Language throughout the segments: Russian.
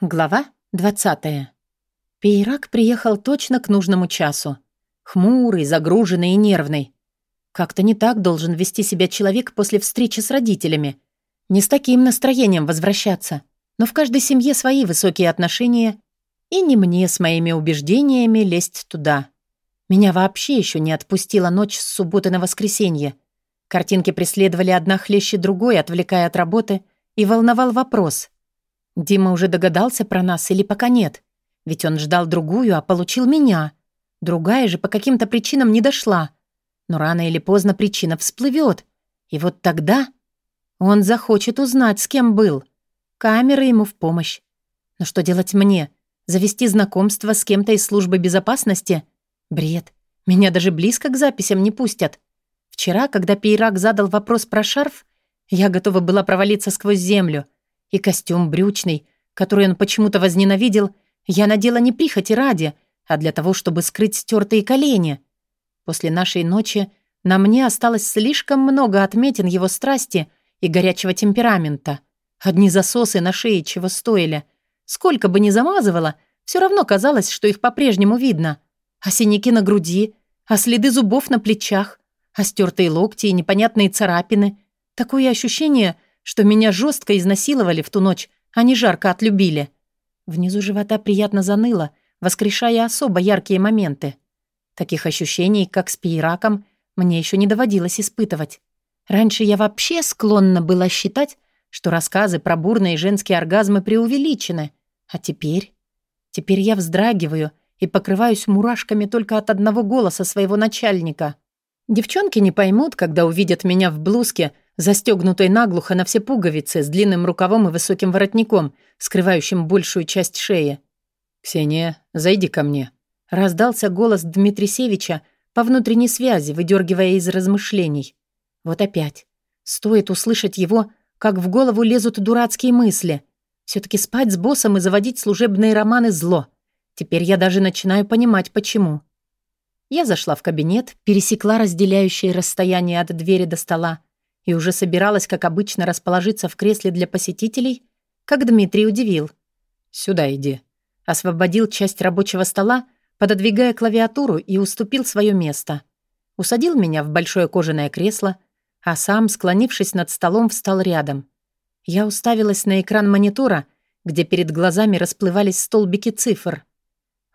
Глава 20. Пейрак приехал точно к нужному часу. Хмурый, загруженный и нервный. Как-то не так должен вести себя человек после встречи с родителями. Не с таким настроением возвращаться. Но в каждой семье свои высокие отношения, и не мне с моими убеждениями лезть туда. Меня вообще еще не отпустила ночь с субботы на воскресенье. Картинки преследовали одна хлеще другой, отвлекая от работы, и волновал вопрос — Дима уже догадался про нас или пока нет? Ведь он ждал другую, а получил меня. Другая же по каким-то причинам не дошла. Но рано или поздно причина всплывет. И вот тогда он захочет узнать, с кем был. Камеры ему в помощь. Но что делать мне? Завести знакомство с кем-то из службы безопасности? Бред. Меня даже близко к записям не пустят. Вчера, когда Пейрак задал вопрос про шарф, я готова была провалиться сквозь землю — и костюм брючный, который он почему-то возненавидел, я надела не прихоти ради, а для того, чтобы скрыть стертые колени. После нашей ночи на мне осталось слишком много отметин его страсти и горячего темперамента. Одни засосы на шее чего стоили. Сколько бы ни замазывала, все равно казалось, что их по-прежнему видно. А синяки на груди, а следы зубов на плечах, а стертые локти и непонятные царапины. Такое ощущение — что меня жестко изнасиловали в ту ночь, а не жарко отлюбили. Внизу живота приятно заныло, воскрешая особо яркие моменты. Таких ощущений, как с пейраком, мне еще не доводилось испытывать. Раньше я вообще склонна была считать, что рассказы про бурные женские оргазмы преувеличены. А теперь? Теперь я вздрагиваю и покрываюсь мурашками только от одного голоса своего начальника. Девчонки не поймут, когда увидят меня в блузке — застегнутой наглухо на все пуговицы, с длинным рукавом и высоким воротником, скрывающим большую часть шеи. «Ксения, зайди ко мне», — раздался голос Дмитрисевича по внутренней связи, выдергивая из размышлений. Вот опять. Стоит услышать его, как в голову лезут дурацкие мысли. все таки спать с боссом и заводить служебные романы — зло. Теперь я даже начинаю понимать, почему. Я зашла в кабинет, пересекла разделяющее расстояние от двери до стола, и уже собиралась, как обычно, расположиться в кресле для посетителей, как Дмитрий удивил. «Сюда иди». Освободил часть рабочего стола, пододвигая клавиатуру и уступил свое место. Усадил меня в большое кожаное кресло, а сам, склонившись над столом, встал рядом. Я уставилась на экран монитора, где перед глазами расплывались столбики цифр.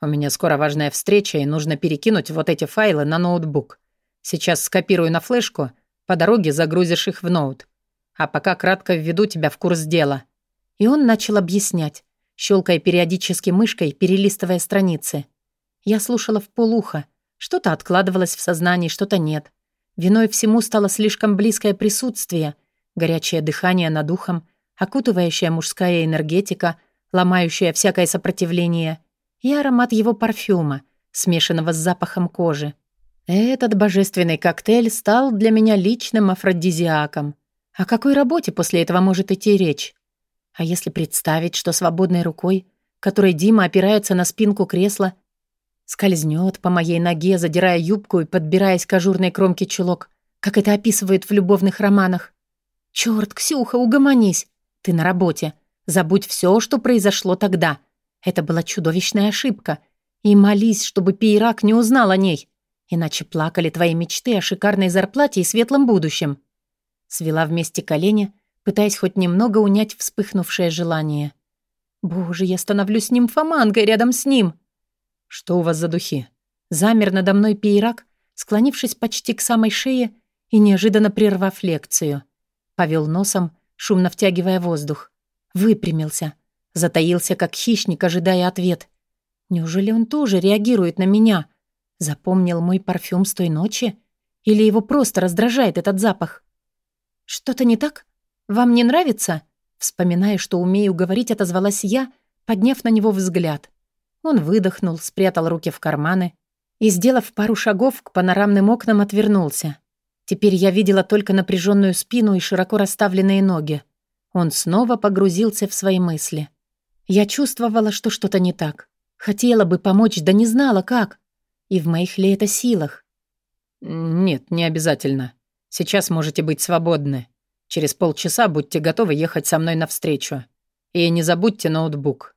«У меня скоро важная встреча, и нужно перекинуть вот эти файлы на ноутбук. Сейчас скопирую на флешку — по дороге загрузишь их в ноут. А пока кратко введу тебя в курс дела». И он начал объяснять, щелкая периодически мышкой, перелистывая страницы. Я слушала в полухо. Что-то откладывалось в сознании, что-то нет. Виной всему стало слишком близкое присутствие, горячее дыхание над ухом, окутывающая мужская энергетика, ломающая всякое сопротивление, и аромат его парфюма, смешанного с запахом кожи. Этот божественный коктейль стал для меня личным афродизиаком. О какой работе после этого может идти речь? А если представить, что свободной рукой, которой Дима опирается на спинку кресла, скользнет по моей ноге, задирая юбку и подбираясь к ажурной кромке чулок, как это описывают в любовных романах. Черт, Ксюха, угомонись! Ты на работе. Забудь все, что произошло тогда. Это была чудовищная ошибка. И молись, чтобы Пейрак не узнал о ней. Иначе плакали твои мечты о шикарной зарплате и светлом будущем. Свела вместе колени, пытаясь хоть немного унять вспыхнувшее желание. Боже, я становлюсь нимфоманкой рядом с ним. Что у вас за духи? Замер надо мной пейрак, склонившись почти к самой шее и неожиданно прервав лекцию. Повел носом, шумно втягивая воздух. Выпрямился. Затаился, как хищник, ожидая ответ. Неужели он тоже реагирует на меня? Запомнил мой парфюм с той ночи? Или его просто раздражает этот запах? «Что-то не так? Вам не нравится?» Вспоминая, что умею говорить, отозвалась я, подняв на него взгляд. Он выдохнул, спрятал руки в карманы и, сделав пару шагов к панорамным окнам, отвернулся. Теперь я видела только напряженную спину и широко расставленные ноги. Он снова погрузился в свои мысли. Я чувствовала, что что-то не так. Хотела бы помочь, да не знала, как. И в моих ли это силах? Нет, не обязательно. Сейчас можете быть свободны. Через полчаса будьте готовы ехать со мной навстречу. И не забудьте ноутбук.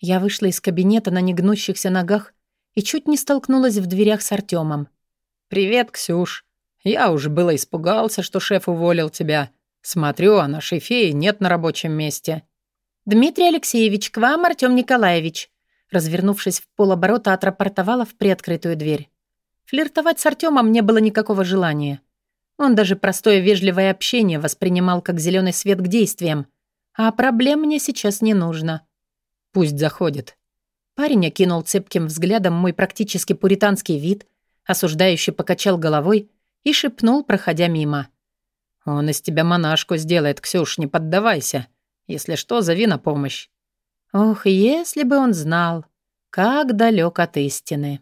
Я вышла из кабинета на негнущихся ногах и чуть не столкнулась в дверях с Артемом. «Привет, Ксюш. Я уже было испугался, что шеф уволил тебя. Смотрю, а нашей феи нет на рабочем месте». «Дмитрий Алексеевич, к вам, Артем Николаевич», развернувшись в полоборота, отрапортовала в приоткрытую дверь. Флиртовать с Артемом не было никакого желания. Он даже простое вежливое общение воспринимал как зеленый свет к действиям. А проблем мне сейчас не нужно. Пусть заходит. Парень окинул цепким взглядом мой практически пуританский вид, осуждающий покачал головой и шепнул, проходя мимо. «Он из тебя монашку сделает, Ксюш, не поддавайся. Если что, зови на помощь». Ох, если бы он знал, как далек от истины.